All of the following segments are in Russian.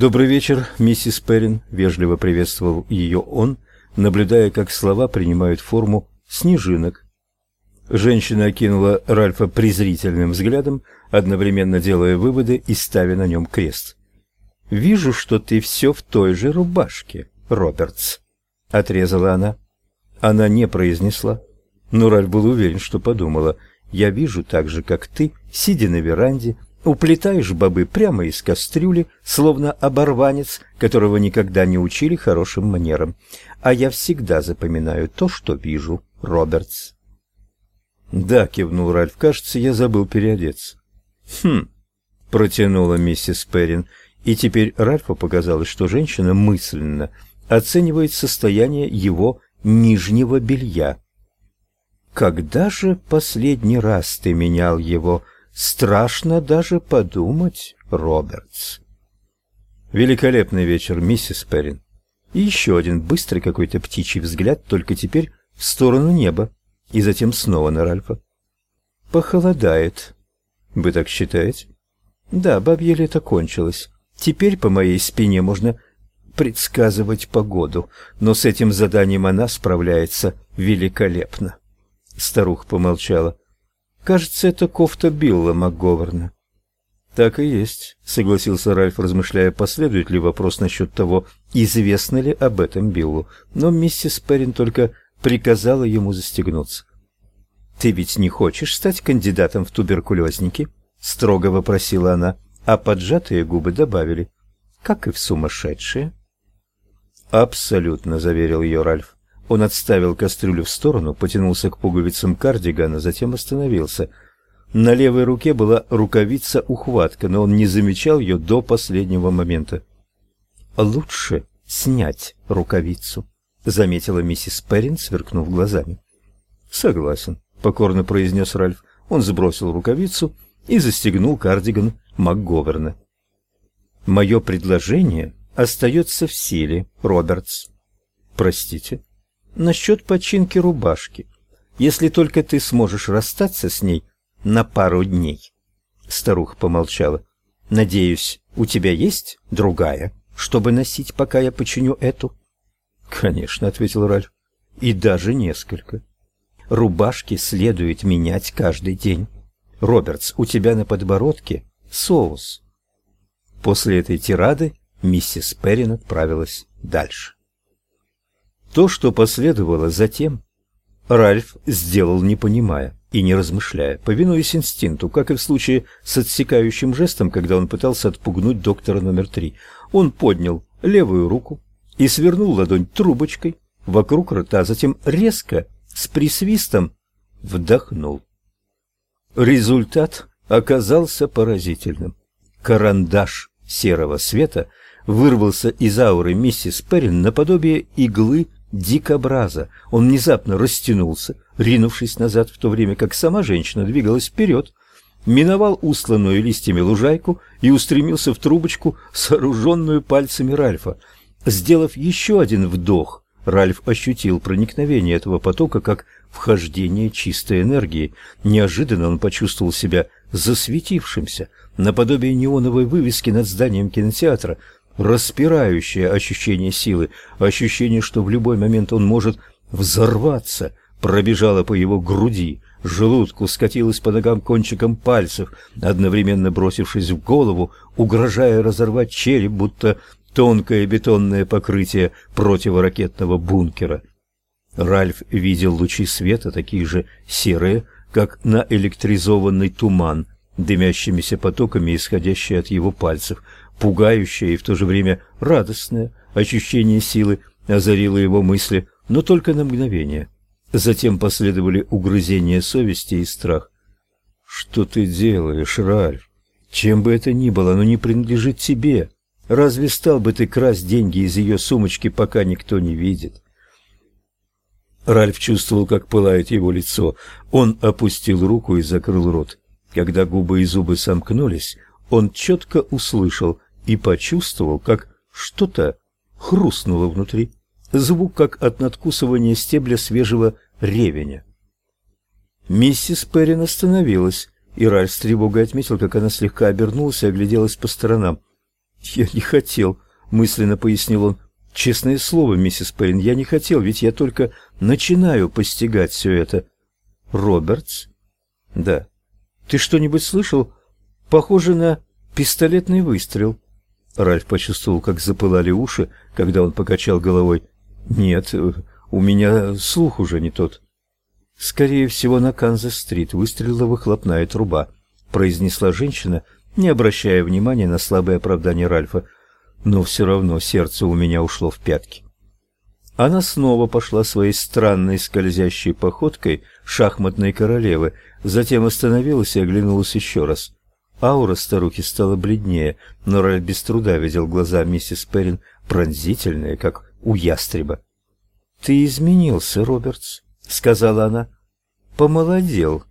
«Добрый вечер, миссис Перрин», — вежливо приветствовал ее он, наблюдая, как слова принимают форму снежинок. Женщина окинула Ральфа презрительным взглядом, одновременно делая выводы и ставя на нем крест. «Вижу, что ты все в той же рубашке, Робертс», — отрезала она. Она не произнесла, но Ральф был уверен, что подумала. «Я вижу так же, как ты, сидя на веранде, уплетаешь бобы прямо из кастрюли, словно оборванец, которого никогда не учили хорошим манерам. А я всегда запоминаю то, что вижу, Робертс». «Да», — кивнул Ральф, — «кажется, я забыл переодеться». «Хм», — протянула миссис Перрин, и теперь Ральфу показалось, что женщина мысленно оценивает состояние его нижнего белья. «Когда же последний раз ты менял его? Страшно даже подумать, Робертс». «Великолепный вечер, миссис Перрин». И еще один быстрый какой-то птичий взгляд, только теперь в сторону неба, и затем снова на Ральфа. «Похолодает. Вы так считаете?» «Да, бабье лето кончилось. Теперь по моей спине можно предсказывать погоду, но с этим заданием она справляется великолепно. Старуха помолчала. Кажется, это кофта Билла МакГоверна. Так и есть, согласился Ральф, размышляя, последует ли вопрос насчет того, известно ли об этом Биллу. Но миссис Перрин только приказала ему застегнуться. Ты ведь не хочешь стать кандидатом в туберкулезники? строго вопросила она, а поджатые губы добавили: как и в сумасшедшие. «Абсолютно», — заверил ее Ральф. Он отставил кастрюлю в сторону, потянулся к пуговицам кардигана, затем остановился. На левой руке была рукавица-ухватка, но он не замечал ее до последнего момента. «Лучше снять рукавицу», — заметила миссис Перрин, сверкнув глазами. «Согласен», — покорно произнес Ральф. Он сбросил рукавицу и застегнул кардиган МакГоверна. «Мое предложение остается в силе, Робертс. Простите. Насчет починки рубашки. Если только ты сможешь расстаться с ней на пару дней. Старуха помолчала. Надеюсь, у тебя есть другая, чтобы носить, пока я починю эту? Конечно, ответил Ральф. И даже несколько. Рубашки следует менять каждый день. Робертс, у тебя на подбородке соус. После этой тирады миссис Перрин отправилась дальше. То, что последовало затем, Ральф сделал не понимая и не размышляя, повинуясь инстинкту, как и в случае с отсекающим жестом, когда он пытался отпугнуть доктора номер три. Он поднял левую руку и свернул ладонь трубочкой вокруг рта, затем резко, с присвистом, вдохнул. Результат оказался поразительным. Карандаш серого света – вырвался из ауры миссис Перрин наподобие иглы дикобраза. Он внезапно растянулся, ринувшись назад, в то время как сама женщина двигалась вперед, миновал устланную листьями лужайку и устремился в трубочку, сооруженную пальцами Ральфа. Сделав еще один вдох, Ральф ощутил проникновение этого потока как вхождение чистой энергии. Неожиданно он почувствовал себя засветившимся, наподобие неоновой вывески над зданием кинотеатра, распирающее ощущение силы, ощущение, что в любой момент он может взорваться, пробежало по его груди, желудку, скатилось по ногам кончиком пальцев, одновременно бросившись в голову, угрожая разорвать череп, будто тонкое бетонное покрытие противоракетного бункера. Ральф видел лучи света, такие же серые, как наэлектризованный туман, дымящимися потоками, исходящие от его пальцев – Пугающее и в то же время радостное ощущение силы озарило его мысли, но только на мгновение. Затем последовали угрызения совести и страх. «Что ты делаешь, Ральф? Чем бы это ни было, оно не принадлежит тебе. Разве стал бы ты красть деньги из ее сумочки, пока никто не видит?» Ральф чувствовал, как пылает его лицо. Он опустил руку и закрыл рот. Когда губы и зубы сомкнулись, он четко услышал и почувствовал, как что-то хрустнуло внутри. Звук, как от надкусывания стебля свежего ревеня. Миссис Перрин остановилась, и Ральф с тревогой отметил, как она слегка обернулась и огляделась по сторонам. Я не хотел, мысленно пояснил он. Честное слово, миссис Пейн, я не хотел, ведь я только начинаю постигать все это. Робертс? Да. Ты что-нибудь слышал? Похоже на пистолетный выстрел. Ральф почувствовал, как запылали уши, когда он покачал головой. Нет, у меня слух уже не тот. Скорее всего, на Канзас-стрит выстрелила выхлопная труба, произнесла женщина, не обращая внимания на слабое оправдание Ральфа. Но все равно сердце у меня ушло в пятки. Она снова пошла своей странной скользящей походкой шахматной королевы, затем остановилась и оглянулась еще раз. Аура старухи стала бледнее, но Ральф без труда видел глаза миссис Перрин пронзительные, как у ястреба. «Ты изменился, Робертс», — сказала она. «Помолодел».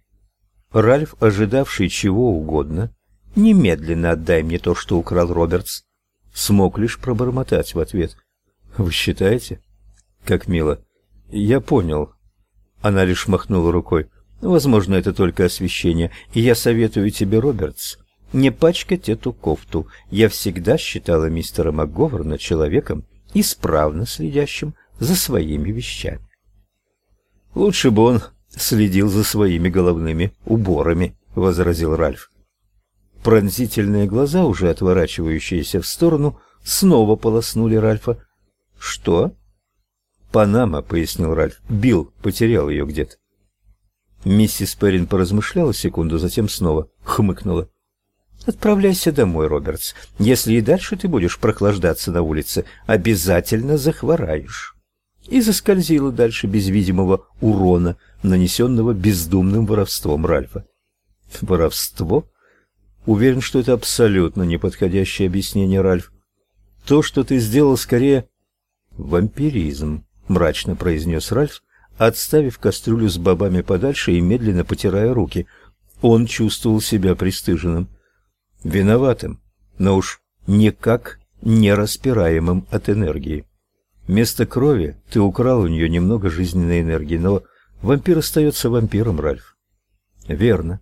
Ральф, ожидавший чего угодно, «Немедленно отдай мне то, что украл Робертс», смог лишь пробормотать в ответ. «Вы считаете?» «Как мило». «Я понял». Она лишь махнула рукой. Возможно, это только освещение, и я советую тебе, Робертс, не пачкать эту кофту. Я всегда считала мистера МакГоверна человеком, исправно следящим за своими вещами. Лучше бы он следил за своими головными уборами, возразил Ральф. Пронзительные глаза, уже отворачивающиеся в сторону, снова полоснули Ральфа. Что? Панама, пояснил Ральф. Билл потерял ее где-то. Миссис Перрин поразмышляла секунду, затем снова хмыкнула. Отправляйся домой, Робертс. Если и дальше ты будешь прохлаждаться на улице, обязательно захвораешь. И заскользила дальше без видимого урона, нанесенного бездумным воровством Ральфа. Воровство? Уверен, что это абсолютно неподходящее объяснение, Ральф. То, что ты сделал, скорее вампиризм, мрачно произнес Ральф, отставив кастрюлю с бобами подальше и медленно потирая руки. Он чувствовал себя пристыженным, виноватым, но уж никак не распираемым от энергии. Вместо крови ты украл у нее немного жизненной энергии, но вампир остается вампиром, Ральф. Верно.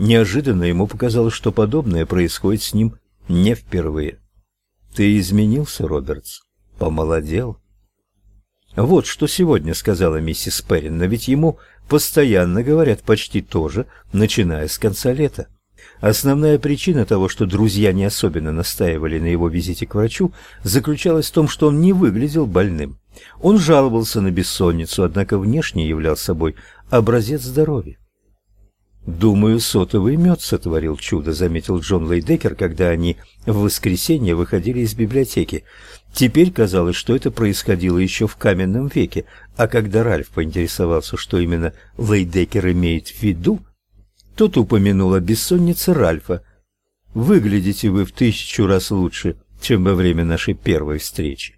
Неожиданно ему показалось, что подобное происходит с ним не впервые. Ты изменился, Робертс, помолодел. Вот что сегодня сказала миссис Перрин, но ведь ему постоянно говорят почти то же, начиная с конца лета. Основная причина того, что друзья не особенно настаивали на его визите к врачу, заключалась в том, что он не выглядел больным. Он жаловался на бессонницу, однако внешне являл собой образец здоровья. «Думаю, сотовый мед сотворил чудо», — заметил Джон Лейдекер, когда они в воскресенье выходили из библиотеки. Теперь казалось, что это происходило еще в каменном веке, а когда Ральф поинтересовался, что именно Лейдекер имеет в виду, тот упомянул о бессоннице Ральфа. «Выглядите вы в тысячу раз лучше, чем во время нашей первой встречи».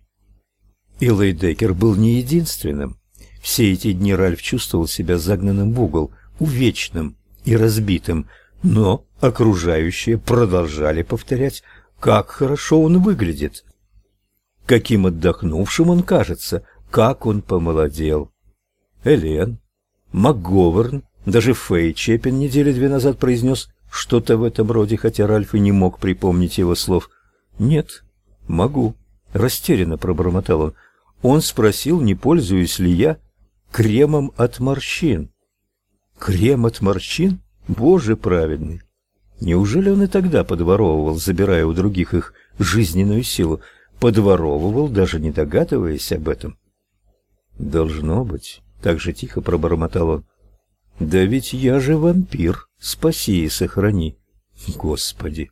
И Лейдекер был не единственным. Все эти дни Ральф чувствовал себя загнанным в угол, увечным, и разбитым, но окружающие продолжали повторять, как хорошо он выглядит. Каким отдохнувшим он кажется, как он помолодел. Элен, МакГоверн, даже Фэй Чепин недели две назад произнес что-то в этом роде, хотя Ральф и не мог припомнить его слов. «Нет, могу», — растерянно пробормотал он. Он спросил, не пользуюсь ли я кремом от морщин. Крем от морщин? Боже праведный! Неужели он и тогда подворовывал, забирая у других их жизненную силу? Подворовывал, даже не догадываясь об этом? Должно быть, так же тихо пробормотал он. Да ведь я же вампир, спаси и сохрани. Господи!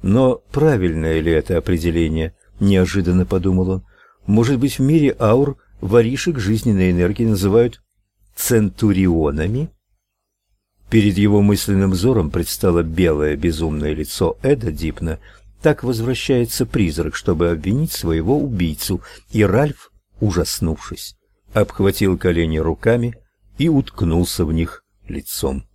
Но правильное ли это определение? Неожиданно подумал он. Может быть, в мире аур воришек жизненной энергии называют центурионами? Перед его мысленным взором предстало белое безумное лицо Эда Дипна. Так возвращается призрак, чтобы обвинить своего убийцу, и Ральф, ужаснувшись, обхватил колени руками и уткнулся в них лицом.